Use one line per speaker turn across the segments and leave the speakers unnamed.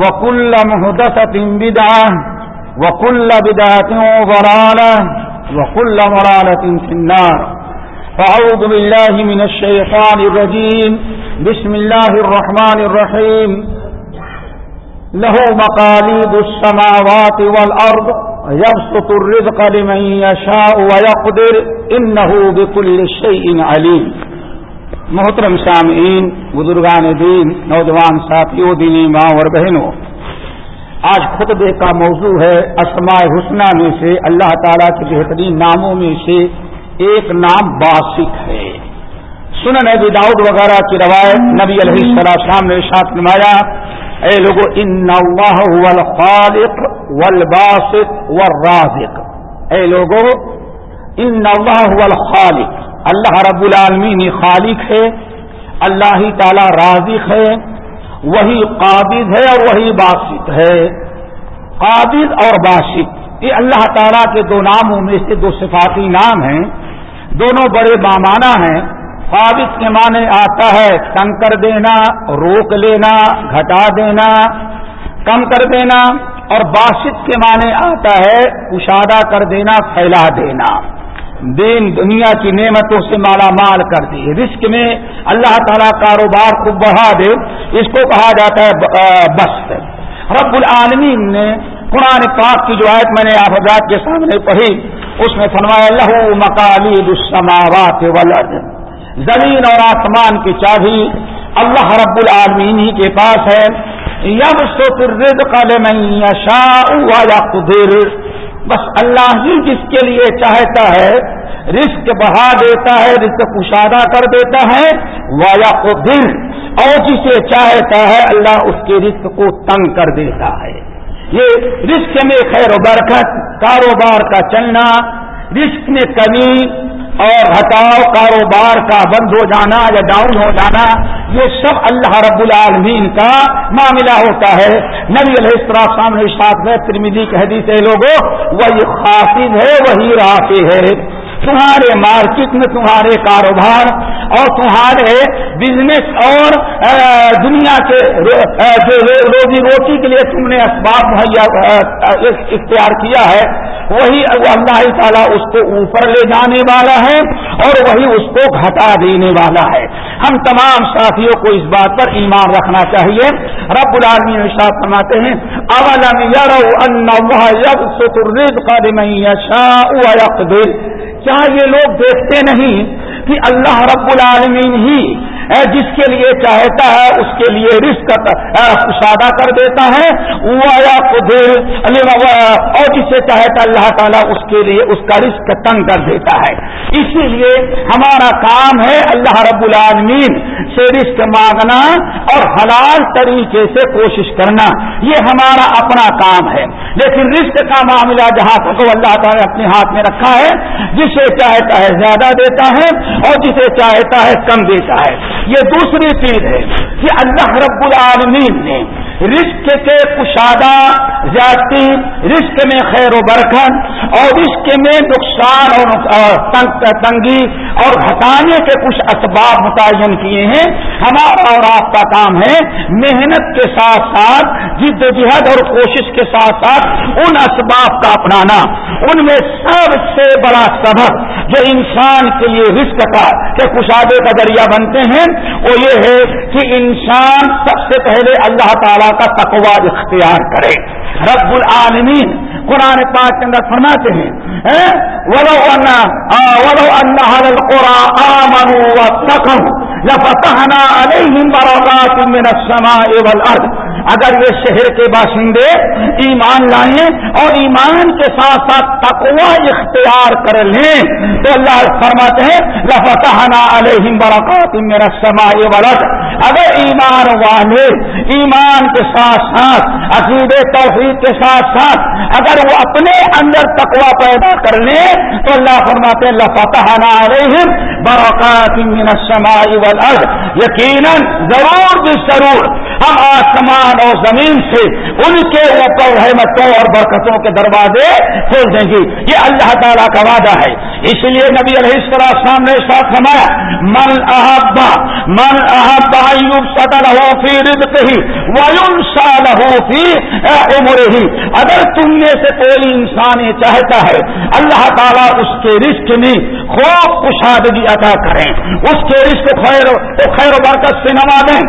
وكل مهدسة بدعة وكل بدعة ضرالة وكل مرالة في النار فأعوذ بالله من الشيطان الرجيم بسم الله الرحمن الرحيم له مقاليد السماوات والأرض يبسط الرزق لمن يشاء ويقدر إنه بكل شيء عليم محترم سامعین بزرگان دین، نوجوان ساتھیوں، دینی ماں اور بہنوں، آج خطبے کا موضوع ہے اسماء حسنہ میں سے اللہ تعالیٰ کے بہترین ناموں میں سے ایک نام باسک ہے۔ سنن نبی داؤد وغیرہ کی روایت نبی علیہ السلام نے ساتھ نمایا اے لوگو، ان والخالق والباسط والرازق۔ اے لوگو، ان والخالق اللہ رب العالمین خالق ہے، اللہ ہی تعالی رازق ہے، وہی قابض ہے اور وہی باسط ہے۔ قابض اور باسط، یہ اللہ تعالیٰ کے دو ناموں میں سے دو صفاتی نام ہیں، دونوں بڑے بامانہ ہیں۔ قابض کے معنی آتا ہے تنگ کر دینا، روک لینا، گھٹا دینا، کم کر دینا۔ اور باسط کے معنی آتا ہے، کشادہ کر دینا، پھیلا دینا۔ دین دنیا کی نعمتوں سے مالا مال کر دی رزق میں اللہ تعالیٰ کاروبار کو بڑھا دے۔ اس کو کہا جاتا ہے بس رب العالمین نے قرآن پاک کی جو آیت میں نے آپ حضرات کے سامنے پڑھی، اس میں فرمایا، لہو مکالی السماوات والارض۔ زمین اور آسمان کی چابی اللہ رب العالمین ہی کے پاس ہے۔ یم سو رزق لمن یشاء ویقدر۔ بس اللہ ہی جس کے لیے چاہتا ہے، رزق بہا دیتا ہے، رزق کشادہ کر دیتا ہے وایا کو دل اور جسے چاہتا ہے اللہ اس کے رزق کو تنگ کر دیتا ہے۔ یہ رزق میں خیر و برکت، کاروبار کا چلنا، رزق میں کمی اور ہٹاؤ کاروبار کا بند ہو جانا یا ڈاؤن ہو جانا، یہ سب اللہ رب العالمین کا معاملہ ہوتا ہے۔ نبی علیہ السلام سامنے ساتھ میں ترمیدی کہہ دی سے لوگوں، وہی خاصد ہے، وہی رافی ہے۔ تمہارے مارکیٹ میں تمہارے کاروبار اور تمہارے بزنس اور دنیا کے جو روزی روٹی کے لیے تم نے اسباب مہیا اختیار کیا ہے۔ وہی اللہ تعالیٰ اس کو اوپر لے جانے والا ہے اور وہی اس کو گھٹا دینے والا ہے۔ ہم تمام ساتھیوں کو اس بات پر ایمان رکھنا چاہیے۔ رب العالمین ساتھ فرماتے ہیں اولم کیا یہ لوگ دیکھتے نہیں کہ اللہ رب العالمین ہی جس کے لیے چاہتا ہے، اس کے لیے رزق سادہ کر دیتا ہے۔ یعنی اور جسے چاہتا اللہ تعالیٰ اس کے لیے اس کا رزق تنگ کر دیتا ہے۔ اسی لیے ہمارا کام ہے اللہ رب العالمین سے رزق مانگنا اور حلال طریقے سے کوشش کرنا۔ یہ ہمارا اپنا کام ہے۔ لیکن رزق کا معاملہ جہاں کو اللہ تعالیٰ نے اپنے ہاتھ میں رکھا ہے، جسے چاہتا ہے زیادہ دیتا ہے اور جسے چاہتا ہے کم دیتا ہے۔ یہ دوسری چیز ہے کہ اللہ رب العالمین نے رزق کے کشادہ زیادتی، رزق میں خیر و برکت، اور رزق میں نقصان اور تنگی اور ہٹانے کے کچھ اسباب متعین کیے ہیں۔ ہمارا اور آپ کا کام ہے محنت کے ساتھ ساتھ، جد و جہد اور کوشش کے ساتھ ساتھ ان اسباب کا اپنانا۔ ان میں سب سے بڑا سبق جو انسان کے لیے رزق کا کہ کشادے کا ذریعہ بنتے ہیں، وہ یہ ہے کہ انسان سب سے پہلے اللہ تعالی کا تقوا اختیار کرے۔ رب العالمین قرآن پاک کے اندر فرماتے ہیں ولو ولو ان عليهم بركات من السماء والارض۔ اگر یہ شہر کے باشندے ایمان لائیں اور ایمان کے ساتھ ساتھ تقوا اختیار کر لیں، تو اللہ فرماتے ہیں، لفتحنا علیہم برکات من السماء والارض۔ اگر ایمان والے ایمان کے ساتھ ساتھ عقید توحید کے ساتھ ساتھ اگر وہ اپنے اندر تقوا پیدا کر لیں تو اللہ فرماتے اللہ فتح علیہم برکات من السماء والارض یقیناً ضرور بھی ضرور ہم آسمان اور زمین سے ان کے اوپر رحمتوں اور برکتوں کے دروازے کھول دیں گے یہ اللہ تعالیٰ کا وعدہ ہے۔ اس لیے نبی علیہ السلام نے ساتھ سمایا من احبا من احبا سطر ہو فی رزق ہی ویون سال ہو فی عمر ہی اگر تم میں سے کوئی انسان یہ چاہتا ہے، اللہ تعالیٰ اس کے رزق میں خوب کشادگی عطا کریں۔ اس کے رزق خیر خیر و برکت سے نما دیں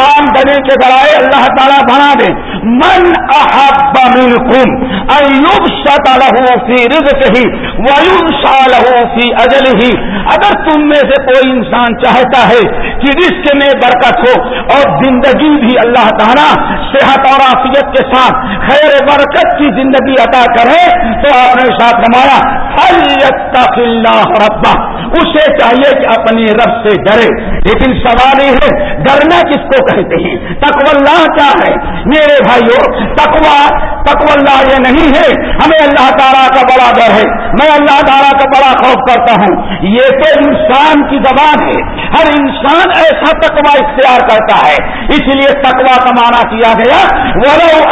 آمدنی کے ذرائع اللہ تعالیٰ بنا دے۔ من احب منکم ایوب شتا لہو فی رزق ہی ویوب شا لہو فی اجل ہی اگر تم میں سے کوئی انسان چاہتا ہے کہ رزق میں برکت ہو اور زندگی بھی اللہ تعالیٰ صحت اور عافیت کے ساتھ خیر برکت کی زندگی عطا کرے تو آپ نے ساتھ رمایا اللہ ربا اسے چاہیے کہ اپنی رب سے ڈرے۔ لیکن سوال یہ ہے، ڈرنا کس کو کہتے ہیں؟ اللہ کیا ہے۔ میرے بھائیوں تکوا اللہ یہ نہیں ہے۔ ہمیں اللہ تعالیٰ کا بڑا ڈر ہے۔ میں اللہ تعالیٰ کا بڑا خوف کرتا ہوں۔ یہ تو انسان کی زبان ہے۔ ہر انسان ایسا تکوا اختیار کرتا ہے۔ اس لیے تکوا کا معنی کیا گیا؟ ولو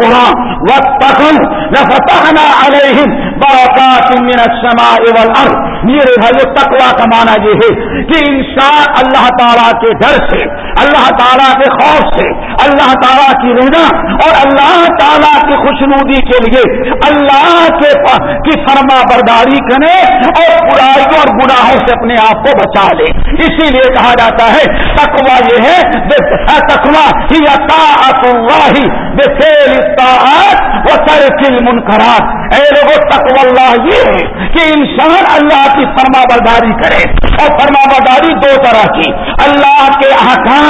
قرآن و تخن نہ علیہم برکات من السماء والارض۔ میرے بھائی تقوا کا معنی یہ ہے کہ انسان اللہ تعالیٰ کے ڈر سے اللہ تعالیٰ کے خوف سے، اللہ تعالیٰ کی رضا اور اللہ تعالیٰ کی خوشنودی کے لیے اللہ کے کی فرما برداری کرے اور برائیوں اور گناہوں سے اپنے آپ کو بچا لے۔ اسی لیے کہا جاتا ہے تقوا یہ ہے تقوا ہی اللہ، بے فیل وہ سر کل منقرات اے لوگوں تقوا اللہ یہ ہے کہ انسان اللہ کی فرما برداری کرے۔ اور فرما برداری دو طرح کی، اللہ کے احکام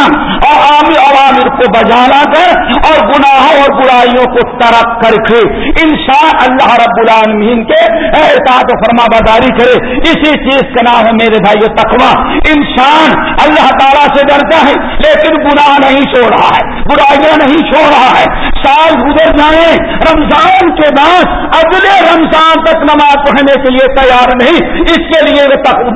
اور عامی عوامر کو بجانا کر اور گناہوں اور برائیوں کو ترک کر کے انسان اللہ رب العالمین کے احتیاط و فرما برداری کرے۔ اسی چیز کا نام ہے میرے بھائی تقوا انسان اللہ تعالیٰ سے ڈرتا ہے، لیکن گناہ نہیں چھوڑ رہا ہے، برائیاں نہیں چھوڑ رہا ہے۔ سال گزر جائیں، رمضان کے بعد اگلے رمضان تک نماز پڑھنے کے لیے تیار نہیں، اس کے لیے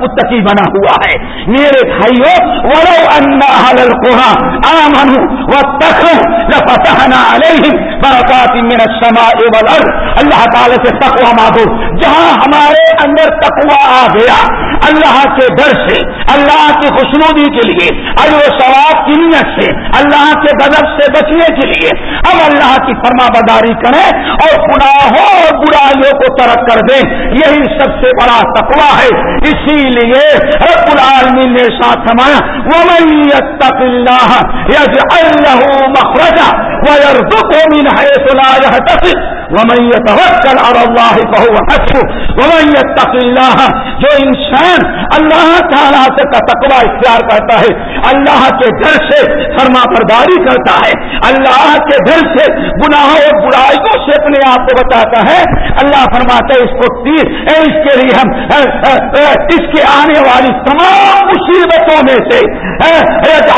متقی بنا ہوا ہے۔ میرے بھائیوں ولو ان اهل القرى امنوا واتقوا لفتحنا عليهم برکات من السماء والارض۔ اللہ تعالی سے تقوی مانگو، جہاں ہمارے اندر تقوی آ گیا، اللہ کے ڈر سے، اللہ کی خوشنودی کے لیے و ثواب کی نیت سے، اللہ کے غضب سے بچنے کے لیے۔ ہم اللہ اللہ کی فرما بداری کریں اور گناہوں اور برائیوں کو ترک کر دیں۔ یہی سب سے بڑا تقوا ہے۔ اسی لیے رب العالمین نے ساتھ ہمارا سمایا مخرجا ويرزقه من حيث لا يحتسب۔ ومن يتوكل على الله فهو حسبه، ومن يتق الله، جو انسان اللہ تعالیٰ سے کا تقوی اختیار کرتا ہے، اللہ کے گھر سے فرما برداری کرتا ہے، اللہ کے گھر سے گناہوں اور برائیوں سے اپنے آپ کو بتاتا ہے، اللہ فرماتا ہے اس کو تیر اس کے لیے ہم اس کے آنے والی تمام مصیبتوں میں سے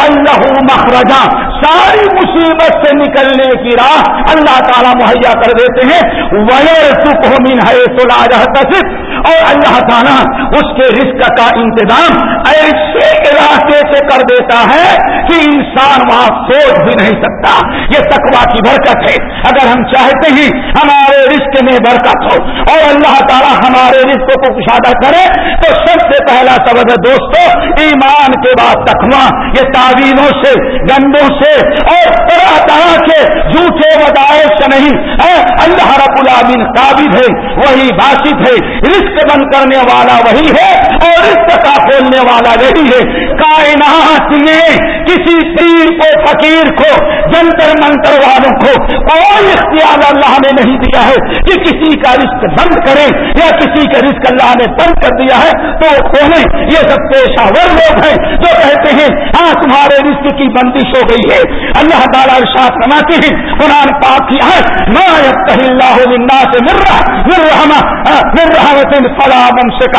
اللہ مخرجہ ساری مصیبت سے نکلنے کی راہ اللہ تعالیٰ مہیا کر دیتے ہیں۔ وہ سکھ من ہے تو لاجہ تصف اور اللہ تعالیٰ اس کے رزق کا انتظام ایسے علاقے سے کر دیتا ہے کہ انسان وہاں سوچ بھی نہیں سکتا۔ یہ تقوا کی برکت ہے۔ اگر ہم چاہتے ہیں ہمارے رزق میں برکت ہو اور اللہ تعالیٰ ہمارے رزق کو کشادہ کرے، تو سب سے پہلا سبب ہے دوستو، ایمان کے بعد تخوا یہ تعویلوں سے، گندوں سے اور طرح طرح کے جھوٹے ودائے سے نہیں۔ اللہ رب العالمین قابل ہے وہی باشد ہے۔ رزق بند کرنے والا وہی ہے اور رزق کا کھولنے والا وہی ہے۔ کائنات میں کسی پیر کو، فقیر کو، جنتر منتر والوں کو کوئی اختیار اللہ نے نہیں دیا ہے کہ کسی کا رزق بند کرے یا کسی کا رزق اللہ نے بند کر دیا ہے۔ تو کھولیں یہ سب پیشہ ور لوگ ہیں جو کہتے ہیں ہاں تمہارے رزق کی بندش ہو گئی ہے۔ اللہ تعالیٰ ارشاد فرماتے ہیں، قرآن پاک کی ہے ما اللہ للناس مر مر رحمہ مر من فلا ممسک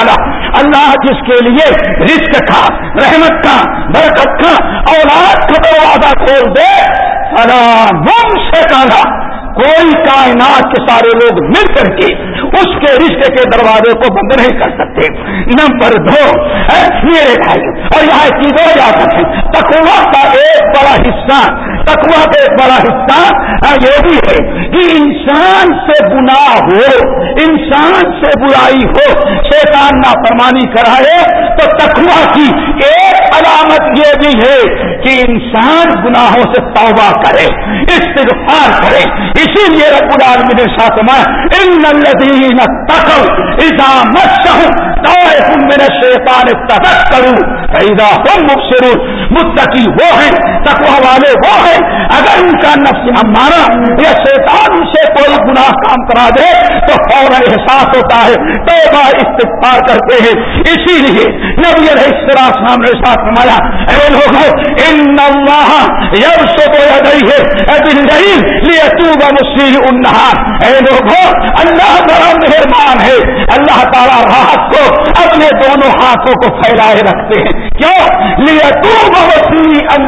اللہ جس کے لیے رزق کا، رحمت کا، برکت کا، اولاد کا دروازہ کھول دے، فلا ممسک کوئی کائنات کے سارے لوگ مل کر کے اس کے رشتے کے دروازے کو بند نہیں کر سکتے۔ نمبر دو میرے بھائی، اور یہاں کی دو اجازت ہے تکوا کا ایک بڑا حصہ تکوا کا ایک بڑا حصہ ہاں، یہ بھی ہے کہ انسان سے گناہ ہو، انسان سے برائی ہو، شیطان نہ فرمانی کرائے تو تکوا کی ایک علامت یہ بھی ہے کہ انسان گناہوں سے توبہ کرے، استغفار کرے۔ اسی لیے رب العالمین نے ساتھ میں ان الذین تقوا اذا مسهم طائف من الشیطان تذکروا فاذا هم مبصرون. متقی وہ ہیں تقوی والے وہ ہیں. اگر ان کا نفس امارا یا شیطان ان سے کوئی گناہ کام کرا دے، تو فوراً احساس ہوتا ہے، توبہ استغفار کرتے ہیں. اسی لیے نبی علیہ السلام نے ساتھ فرمایا، اے لوگوں ان اللہ یبسط یدیہ باللیل، لیتوب مسیح النہار. اے لوگوں اللہ بڑا مہربان ہے. اللہ تعالی راحت کو اپنے دونوں ہاتھوں کو پھیلائے رکھتے ہیں۔ کیوں؟ لیتوب مسیح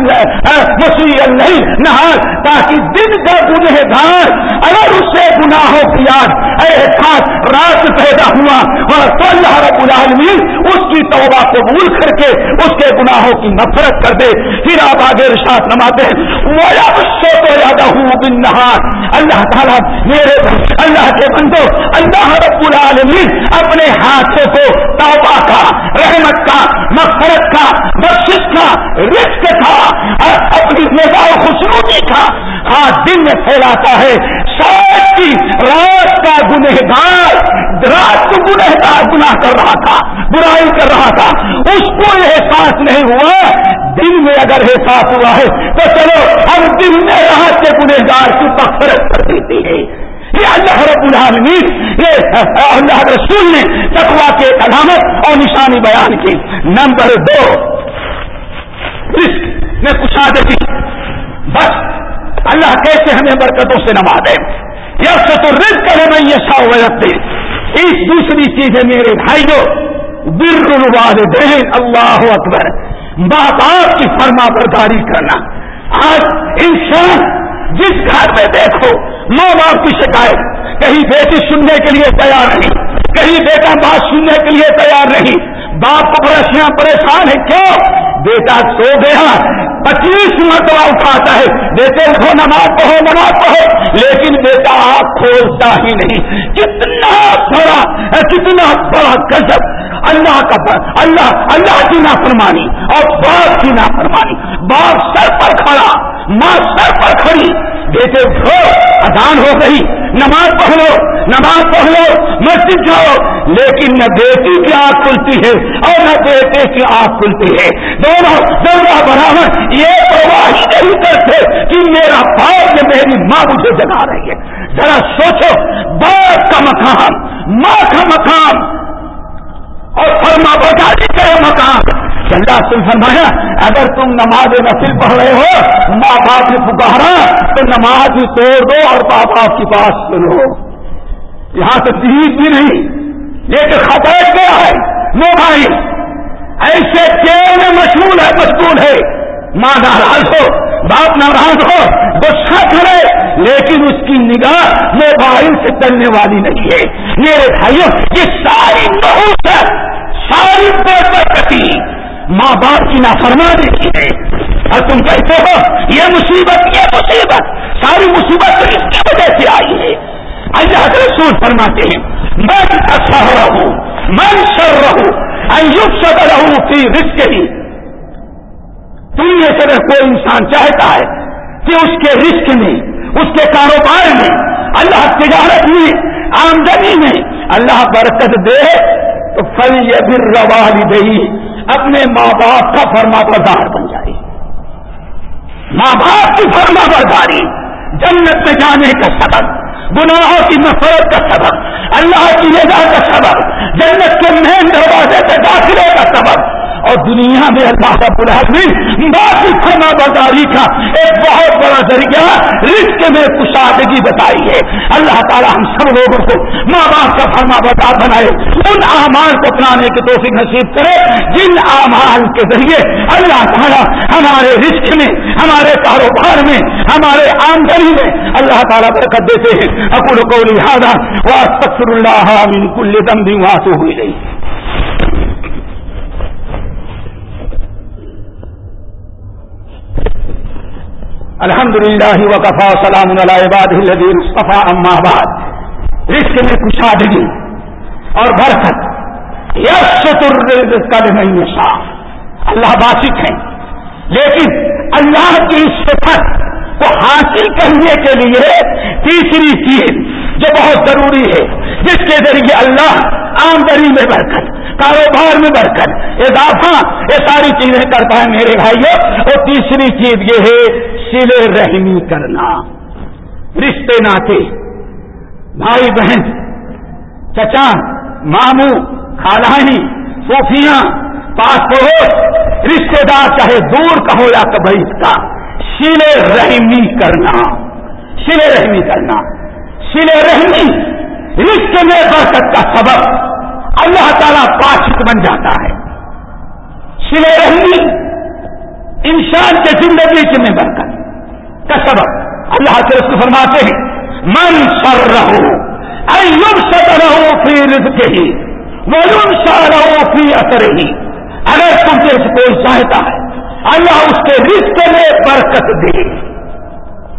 مسیح اللہ نہار، تاکہ دن کا گنہ گار اگر اس سے گناہوں کی یاد، اے خاص، رات پیدا ہوا اور تو اللہ رب العالمین، اس کی توبہ قبول کر کے اس کے گناہوں کی نفرت کر دے۔ پھر آپ آگے رشاط نماتے وہ سو تو زیادہ ہوں بن نہار اللہ تعالیٰ میرے اللہ کے بندو، اللہ رب العالمین، اپنے ہاتھوں کو توبہ کا، رحمت کا مفرت کا بخش کا رشک کا اپنی نگاہ خوشنودی کا ہاتھ دن میں پھیلاتا ہے۔ شاید کی رات کا گنہگار، رات کو گنہگار گناہ کر رہا تھا، برائی کر رہا تھا۔ اس کو احساس نہیں ہوا۔ دن میں اگر احساس ہوا ہے تو چلو، ہم دن میں رات کے گنہگار کی مفرت کر دیتے ہیں۔ یہ اللہ رب العالمین، یہ اللہ رسول نے تقوا کے علامت اور نشانی بیان کی۔ نمبر دو رسک میں کچھ بس اللہ کیسے ہمیں برکتوں سے نما دے یس تو کرے میں یہ سا رکھتے اس دوسری چیز ہے میرے بھائیوں، بر الوالدین، اللہ اکبر۔ ماں باپ کی فرما برداری کرنا۔ آج انسان جس گھر میں دیکھو ماں باپ کی شکایت، کہیں بیٹی سننے کے لیے تیار نہیں، کہیں بیٹا بات سننے کے لیے تیار نہیں۔ باپ کو پریشان پریشان ہے کیوں؟ بیٹا سو گیا، پچیس مرتبہ اٹھاتا ہے۔ بیٹے، اٹھو، نماز پڑھو نماز پڑھو۔ لیکن بیٹا، آنکھ کھولتا ہی نہیں۔ کتنا بڑا کتنا بڑا گجب۔ اللہ کا اللہ اللہ کی نافرمانی اور باپ کی نافرمانی۔ باپ سر پر کھڑا، ماں سر پر کھڑی۔ بیٹے اٹھو ادان ہو گئی، نماز پڑھ لو، نماز پڑھ لو، مسجد جاؤ۔ لیکن نہ بیٹی کی آنکھ کھلتی ہے اور نہ بیٹے کی آنکھ کھلتی ہے۔ دونوں دونوں برابر، یہ پرواہ نہیں کرتے کہ میرا باپ یا میری ماں مجھے جگا رہی ہے۔ ذرا سوچو، باپ کا مقام، ماں کا مقام۔ اور فرما برداری کا مکان مقام اللہ سے فرمایا، اگر تم نماز نفل پڑھ رہے ہو، ماں باپ نے پکارا، تو نماز ہی توڑ دو اور ماں باپ کے پاس چلو یہاں تو تیز بھی نہیں، یہ تو خطرے گیا ہے۔ موبائل ایسے میں مشغول ہے مشغول ہے؟ ماں ناراض ہو، باپ ناراض ہو، غصہ کرے، لیکن اس کی نگاہ موبائل سے چلنے والی نہیں ہے۔ میرے بھائیوں، یہ ساری نحوس ہے، ساری برکتی ماں باپ کی نافرمانی کی ہے اور تم کہتے ہو، یہ مصیبت یہ مصیبت، ساری مصیبت تو اس کی وجہ سے آئی ہے۔ اللہ کے رسول فرماتے ہیں من اثر رہوں من سر رہوں ایوب سب رہوں کی رسک ہی تم یہ سے کوئی انسان چاہتا ہے کہ اس کے رسک میں، اس کے کاروبار میں، اللہ تجارت میں، آمدنی میں، اللہ برکت دے تو فل یہ پھر اپنے ماں باپ کا فرما بردار بن جائے۔ ماں باپ کی فرما برداری جنت میں جانے کا سبب، گناہوں کی نفرت کا سبب، اللہ کی رضا کا سبب، جنت کے مین دروازے سے داخلے کا سبب اور دنیا میں اللہ کا العالمین باقی فرما برداری کا ایک بہت بڑا ذریعہ رزق میں کشادگی بتائی ہے۔ اللہ تعالیٰ ہم سب لوگوں کو ماں باپ کا فرما بردار بنائے۔ ان اعمال کو اپنانے کی توفیق نصیب کرے۔ جن اعمال کے ذریعے اللہ تعالیٰ ہمارے رزق میں، ہمارے کاروبار میں، ہمارے آمدنی میں اللہ تعالیٰ برکت دیتے ہیں۔ اکول کو لہٰذا واسطر اللہ من کل دم بھی وہاں سے ہوئی گئی الحمد للہ وقفا سلام الدین صفا اما آباد رزق میں کشادگی اور برکت۔ یس کل نہیں صاف اللہ باسک ہیں۔ لیکن اللہ کی صفت کو حاصل کرنے کے لیے تیسری چیز جو بہت ضروری ہے، جس کے ذریعے اللہ آمدنی میں برکت، کاروبار میں برکت، اضافہ، یہ ساری چیزیں کرتا ہے میرے بھائیوں۔ اور تیسری چیز یہ ہے، سلے رحمی کرنا۔ رشتے ناطے۔ بھائی بہن چچا ماموں، خالانی، صوفیاں، پاس پڑوس، رشتے دار چاہے دور کا ہو یا کبھی کا، سلے رحمی کرنا۔ سلے رحمی کرنا۔ سلے رحمی۔ رشتے میں برکت کا سبب اللہ تعالیٰ پاشت بن جاتا ہے۔ سلے رحمی انسان کے زندگی میں برکت کا سبب اللہ کے رسول فرماتے ہیں، من سر رہو ایوب سر رہو فی رزق ہی ولم سر رہو فی اثر ہی اگر تم سے کوئی چاہتا ہے، اللہ اس کے رزق میں برکت دے۔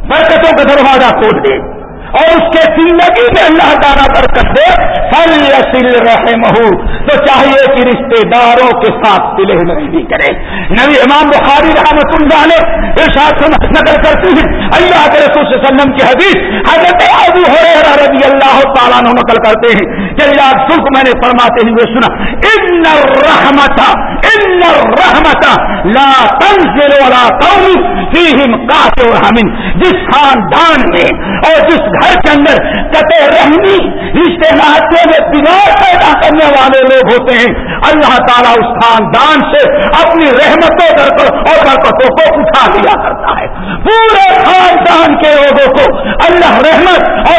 برکتوں کا دروازہ کھول دے۔ اور اس کے زندگی میں اللہ تعالیٰ برکت دے۔ فل سل رہے مہو تو چاہیے کہ رشتے داروں کے ساتھ سلے بھی کرے۔ نبی امام بخاری رحمت اللہ نے ارشاد سے نقل کرتی ہیں، اللہ کے رسول صلی اللہ علیہ وسلم کی حدیث حضرت ابو ہریرہ رضی اللہ تعالیٰ نے نقل کرتے ہیں کہ اللہ رسول کو میں نے فرماتے ہوئے سنا، ان الرحمت ان الرحمت لا تنزل ولا قوم فیہم قاتل رحمن جس خاندان میں اور جس گھر گھر کے اندر قطع رحمی، رشتے ناطے میں بگاڑ پیدا کرنے والے لوگ ہوتے ہیں۔ اللہ تعالیٰ اس خاندان سے اپنی رحمتوں اور برکتوں کو اٹھا دیا کرتا ہے۔ پورے خاندان کے لوگوں کو اللہ رحمت اور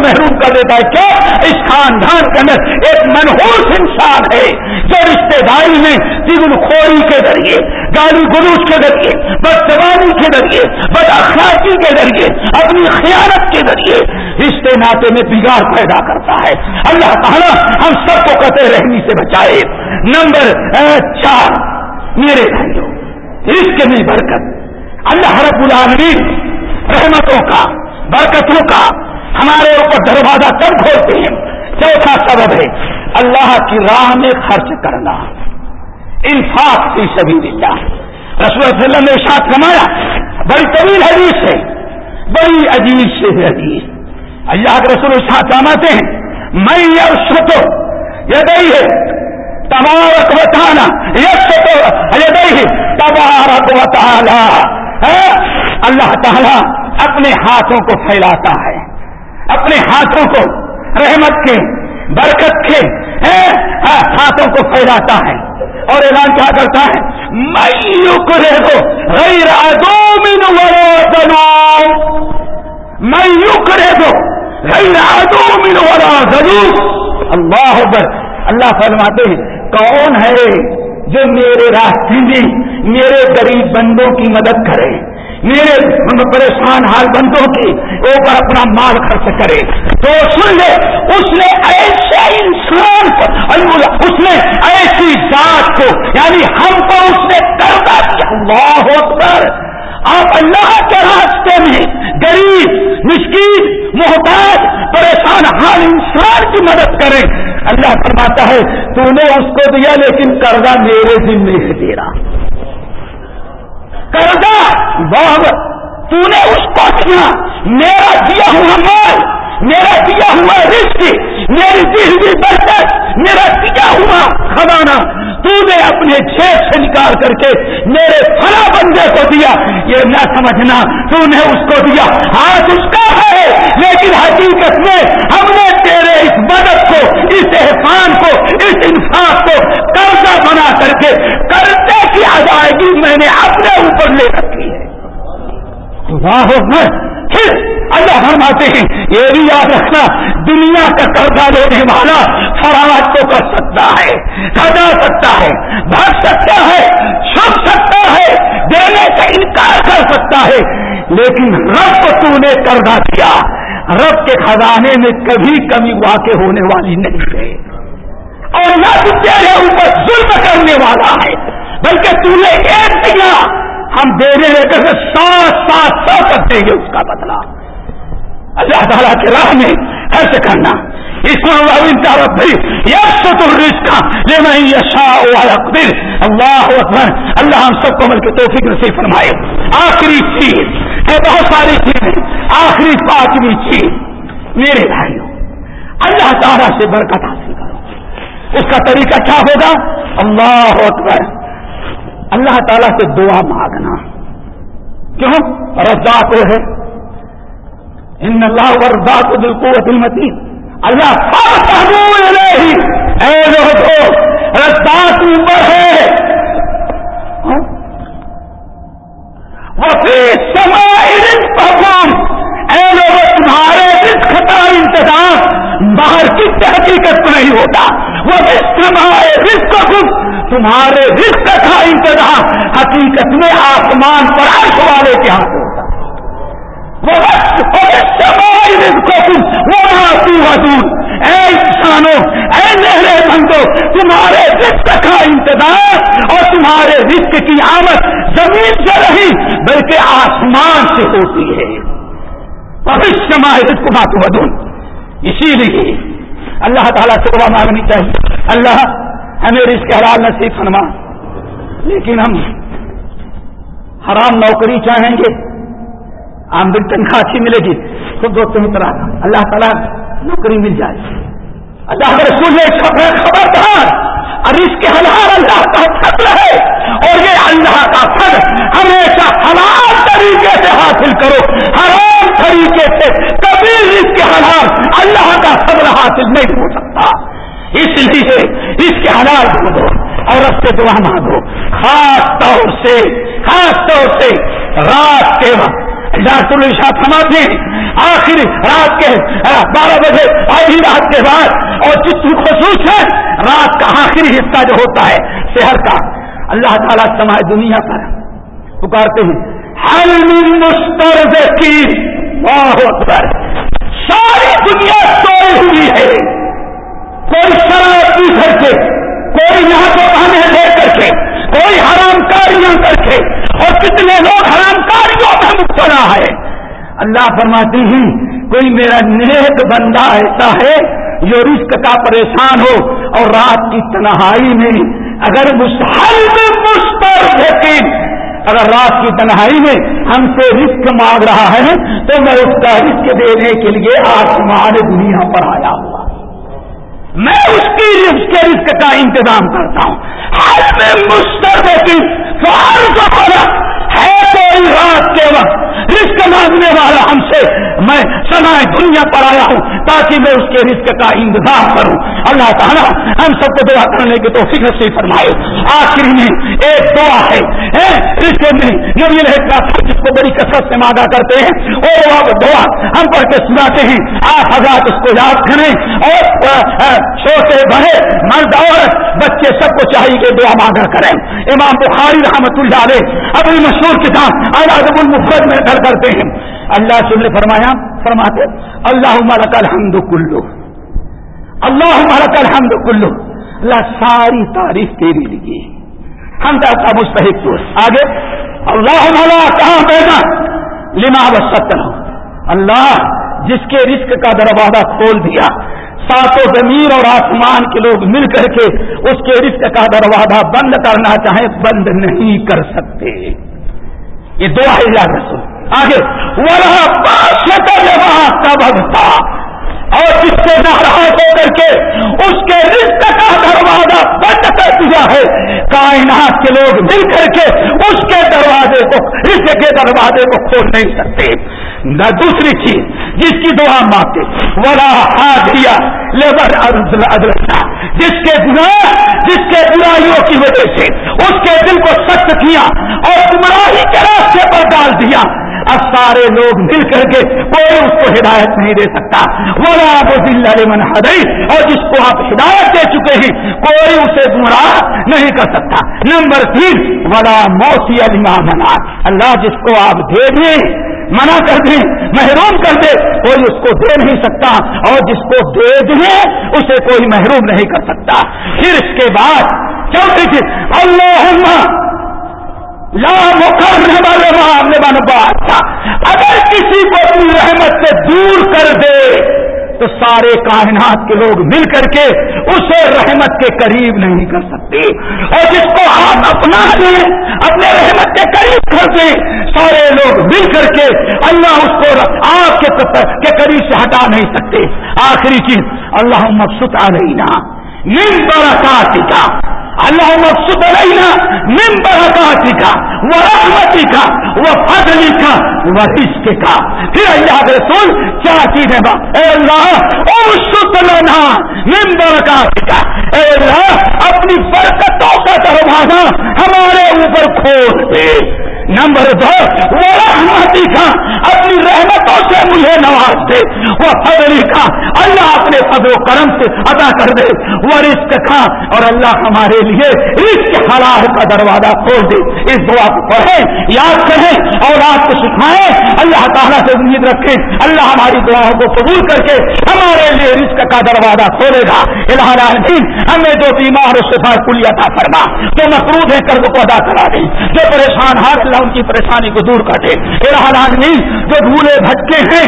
محروم کر دیتا ہے۔ کیا اس خاندان کے اندر ایک منہوس انسان ہے جو رشتے داری میں سگن خوری کے ذریعے، گالی گلوچ کے ذریعے بدوانی کے ذریعے بد اخلاقی کے ذریعے، اپنی خیالت کے ذریعے رشتے ناطے میں بگاڑ پیدا کرتا ہے۔ اللہ تعالیٰ ہم سب کو قطع رحمی سے بچائے۔ نمبر چار، میرے بھائیوں رشتے میں برکت۔ اللہ رب العالمین رحمتوں کا، برکتوں کا ہمارے اوپر دروازہ کب کھولتے ہیں؟ چوتھا سبب ہے، اللہ کی راہ میں خرچ کرنا۔ انفاق کی سبھی دلہ رسول وسلم نے ساتھ کمایا بڑی طویل حدیث ہے، بڑی عجیب سے حدیث۔ اللہ کے رسول ساتھ کماتے ہیں میں یہ سوچو یہ دئی ہے تبارک بتانا یہ سوچو یہ دئی ہے تبارک بتانا ہاں، اللہ تعالیٰ اپنے ہاتھوں کو پھیلاتا ہے۔ اپنے ہاتھوں کو رحمت کے، برکت کے ہاتھوں کو پھیلاتا ہے اور اعلان کیا کرتا ہے میں کرے غیر میں یو کرے دو غیر ضرور اللہ اللہ فرماتے ہیں، کون ہے جو میرے راستے میں میرے غریب بندوں کی مدد کرے؟ میرے مطلب پریشان حال بندوں کی اوپر اپنا مال خرچ کرے۔ تو سن لے، اس نے ایسے انسان کو اس نے ایسی ذات کو یعنی ہم کو اس نے کرتا کیا۔ اللہ کر آپ اللہ کے راستے میں غریب مشکل محتاج، پریشان حال انسان کی مدد کریں۔ اللہ فرماتا ہے، تو نے اس کو دیا، لیکن قرضہ میرے ذمے سے دے رہا قرضہ بہت تو نے اس کو دیا میرا دیا ہوا مال، میرا دیا ہوا رشتے میری دی ہوئی برکت، میرا دیا ہوا خزانہ تو نے اپنے جیب سے نکال کر کے میرے فلا بندے کو دیا۔ یہ نہ سمجھنا تو نے اس کو دیا۔ آج اس کا ہے، لیکن حقیقت میں ہم نے اس مدد کو، اس احسان کو، اس انصاف کو قرضہ بنا کر کے قرضے کی ادائیگی میں نے اپنے اوپر لے رکھی ہے۔ واہ پھر اللہ فرماتے ہیں، یہ بھی یاد رکھنا، دنیا کا قرضہ لینے والا فراج کو کر سکتا ہے، سجا سکتا ہے بھاگ سکتا ہے، چھپ سکتا ہے، دینے سے انکار کر سکتا ہے، لیکن رب کو تو نے قرضہ دیا۔ رب کے خزانے میں کبھی کمی واقع ہونے والی نہیں ہے۔ اور نہ تیرے اوپر ظلم کرنے والا ہے، بلکہ تو نے ایک دیا ہم دینے لے کر سات سات سو کر دیں گے اس کا بدلا اللہ تعالیٰ کے راہ میں ایسے کرنا۔ اس بھائی یس تو رشکا لے یشا اقبر اللہ اکبر اللہ ہم سب کو مل کے توفیق نصیب فرمائے آخری چیز. ہے بہت ساری چیزیں. آخری پانچویں چیز. میرے بھائیوں، اللہ تعالیٰ سے برکت حاصل کرو. اس کا طریقہ کیا ہوگا؟ اللہ اکبر اللہ تعالیٰ سے دعا مانگنا. کیوں؟ رضا کو ہے. ان اللہ وردا کو دل کو اللہ اے لوگوں رسداس اوپر ہے۔ ہاں؟ وہ پہچان اے لوگ تمہارے رزق کا انتظام باہر کی حقیقت نہیں ہوتا۔ وہ تمہارے رزق کو تمہارے رزق کا انتظام حقیقت میں آسمان پر عرش والے کے ہاتھ ہوتا۔ اے انسانوں اے میرے بندو تمہارے رزق کا انتظام اور تمہارے رزق کی آمد زمین سے نہیں بلکہ آسمان سے ہوتی ہے بھشیہ ماہ رزق بات بدون اسی لیے اللہ تعالیٰ سے دعا مانگنی چاہیے۔ اللہ ہمیں رزق حلال نصیب فرما۔ لیکن ہم حرام نوکری چاہیں گے۔ آمدنی تنخواہ اچھی ملے گی خود دوستوں کی طرح اللہ تعالیٰ نوکری مل جائے۔ اللہ کے رسول نے خبردار اور اس کے حلال اللہ کا فضل ہے اور یہ اللہ کا فضل ہمیشہ حلال طریقے سے حاصل کرو۔ حرام طریقے سے کبھی اس کے حلال اللہ کا فضل حاصل نہیں ہو سکتا۔ اس لیے اس کے حلال دو اور اس سے دعا مانگو۔ خاص طور سے، خاص طور سے رات کے وقت ڈاکٹر شاہ سماتے آخری رات کے بارہ بجے، آدھی رات کے بعد، اور جس خصوص ہے، رات کا آخری حصہ جو ہوتا ہے شہر کا۔ اللہ تعالیٰ سمائے دنیا پر پکارتے ہیں۔ ہر مسترد کی بہت پر ساری دنیا سوئی ہوئی ہے۔ کوئی شراب پی کر کے، کوئی یہاں کو پہنے دے کر کے، کوئی حرام کاریاں کر کے، اور کتنے لوگ حرام کاریوں میں مبتلا اللہ فرماتی ہیں، کوئی میرا نیک بندہ ایسا ہے جو رزق کا پریشان ہو اور رات کی تنہائی میں اگر مستر یقین اگر رات کی تنہائی میں ہم سے رزق مانگ رہا ہے، تو میں اس کا رزق دینے کے لیے آسمان دنیا پر آیا ہوا۔ میں اس کی اس کے رزق کا انتظام کرتا ہوں۔ ہر میں مسترد ہے کوئی رات کے وقت رزق مانگنے والا ہم سے میں سنائے دنیا پر آیا ہوں تاکہ میں اس کے رزق کا انتظام کروں۔ اللہ تعالیٰ ہم سب کو دعا کرنے کی تو فکر سے فرمائے۔ آخر میں ایک دعا ہے رشتے میں جو یہ جس کو بڑی کثرت سے مانگا کرتے ہیں۔ وہ اب دعا ہم پڑھ کے سناتے ہیں؟ آپ حضرات اس کو یاد کریں اور چھوٹے بڑے مرد عورت بچے سب کو چاہیے کہ دعا مانگا کریں۔ امام بخاری رحمت اللہ علیہ اپنی مشہور کتاب الادب المفرد میں در کرتے ہیں۔ اللہ سے نے فرمایا، فرماتے اللہ ملک الحمد کلو اللہ ملک الحمد کلو اللہ ساری تاریخ تیری لیے ہم کا مستحق تو۔ آگے اللہ ملا کہاں پیدا؟ لما وسط اللہ جس کے رزق کا دروازہ کھول دیا۔ ساتوں زمین اور آسمان کے لوگ مل کر کے اس کے رزق کا دروازہ بند کرنا چاہیں، بند نہیں کر سکتے۔ یہ دعا ہے یاد رسول۔ آگے بھگتا اور جس سے ناراض ہو کر کے اس کے رشتے کا دروازہ بند کر دیا ہے، کائنات کے لوگ مل کر کے اس کے دروازے کو رشتے کے دروازے کو کھول نہیں سکتے۔ نہ دوسری چیز جس کی دعا مانگتے، ولا دیا لیبر ادرسا جس کے گناہ، جس کے برائیوں کی وجہ سے اس کے دل کو سخت کیا اور گمراہی کے راستے پر ڈال دیا۔ اب سارے لوگ مل کر کے کوئی اس کو ہدایت نہیں دے سکتا۔ ولا دل من ہدئی اور جس کو آپ ہدایت دے چکے ہیں، کوئی اسے گمراہ نہیں کر سکتا۔ نمبر تین، ولا موسی علی اللہ جس کو آپ دے دیں منع کر دیں، محروم کر دے کوئی اس کو دے نہیں سکتا اور جس کو دے دیں، اسے کوئی محروم نہیں کر سکتا۔ پھر اس کے بعد چوتھی چیز اللہ لا مقرنے والے معاملے والا بات اگر کسی کو اپنی رحمت سے دور کر دے تو سارے کائنات کے لوگ مل کر کے اسے رحمت کے قریب نہیں کر سکتے۔ اور جس کو آپ اپنا دیں اپنے رحمت کے قریب کر دیں سارے لوگ مل کر کے اللہ اس کو آپ کے قریب سے ہٹا نہیں سکتے۔ آخری چیز اللہ مقصد آ رہی نا یہ برکاتی کا اللہ مقصود علینا من برکاتی کا وہ رحمتی کا وہ کا وہ کا پھر اللہ کے رسول کیا چیزیں اے اللہ امسط لینا من برکاتی کا اے اللہ، اپنی برکتوں کا دروازہ ہمارے اوپر کھول دے۔ نمبر دو، وہ رحمتی کا، اپنی رحمتوں سے مجھے نواز دے، وہ فضلی کا، اللہ اپنے فضل و کرم سے ادا کر دے، وہ رزق کا، اور اللہ ہمارے لیے رزق حلال کا دروازہ کھول دے۔ اس دعا کو پڑھیں، یاد کریں اور آپ کو سکھائیں، اللہ تعالیٰ سے امید رکھیں، اللہ ہماری دعاؤں کو قبول کر کے ہمارے لیے رزق کا دروازہ کھولے گا۔ العالمین، ہمیں جو بیمار شفا کلیہ تھا فرما، جو مقروض ہے قرض کو ادا کرا دیں جو پریشان ہاتھ اللہ ان کی پریشانی کو دور کر دے العالمین، جو بھولے بھٹکے ہیں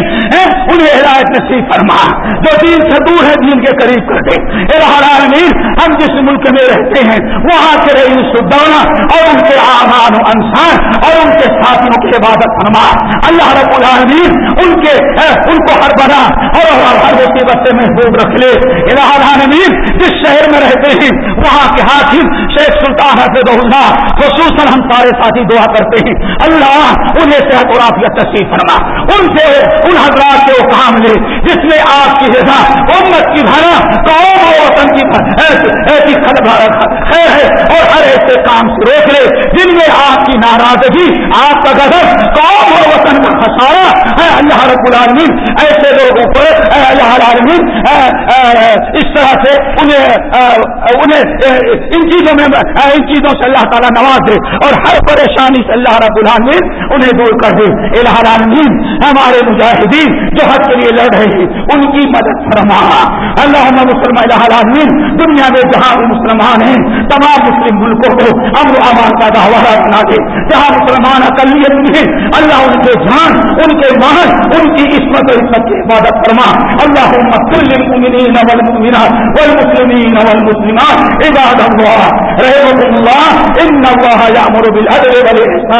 انہیں ہدایت نصیب فرما۔ جو دین سے دور ہے دین کے قریب کر دے۔ العالمین، ہم جس ملک میں رہتے ہیں، وہاں کے رئیس الدولہ اور ان کے آمان و انسان اور ان کے ساتھیوں کی عبادت فرما۔ اللہ رب العالمین ان کے ان کو ہر بنا اور ہر مصیبت سے محبوب رکھ لے۔ العالمین، جس شہر میں رہتے ہیں، وہاں کے حاکم شیخ سلطان حفظ اللہ، خصوصاً ہم سارے ساتھی دعا کرتے ہیں اللہ انہیں صحت اور عافیت تصیب فرما۔ ان سے، ان حضرات سے وہ کام لے جس میں آپ کی رضا، امت کی بھرا قوم اور وطن کی ایسی خیر ہے، اور ہر ایسے کام سے روک لے جن میں آپ کی ناراضگی، آپ کا غضب، قوم اور وطن کا خسارا ہے اللہ رب العالمین، ایسے لوگوں پر اللہ العالمین اس طرح سے انہیں انہیں ان چیزوں میں ان چیزوں سے اللہ تعالیٰ نواز دے۔ اور ہر پریشانی سے اللہ اللہ رب العالمین انہیں دور کر دے۔ الہ العالمین، ہمارے مجاہدین جو حد کے لیے لڑ رہے ہیں، ان کی مدد فرما۔ اللہ مسلم الہ العالمین، دنیا میں جہاں بھی مسلمان ہیں، تمام مسلم ملکوں کو امر و امان کا گہوارہ بنا دے۔ جہاں مسلمان اقلیت میں ہیں، اللہ ان کے جان، ان کے مان ان کی عصمت و عصمت کی عبادت فرما۔ اللہ کل والمسلمین والمسلمات، عباد اللہ رحمكم الله ان الله يأمر بالعدل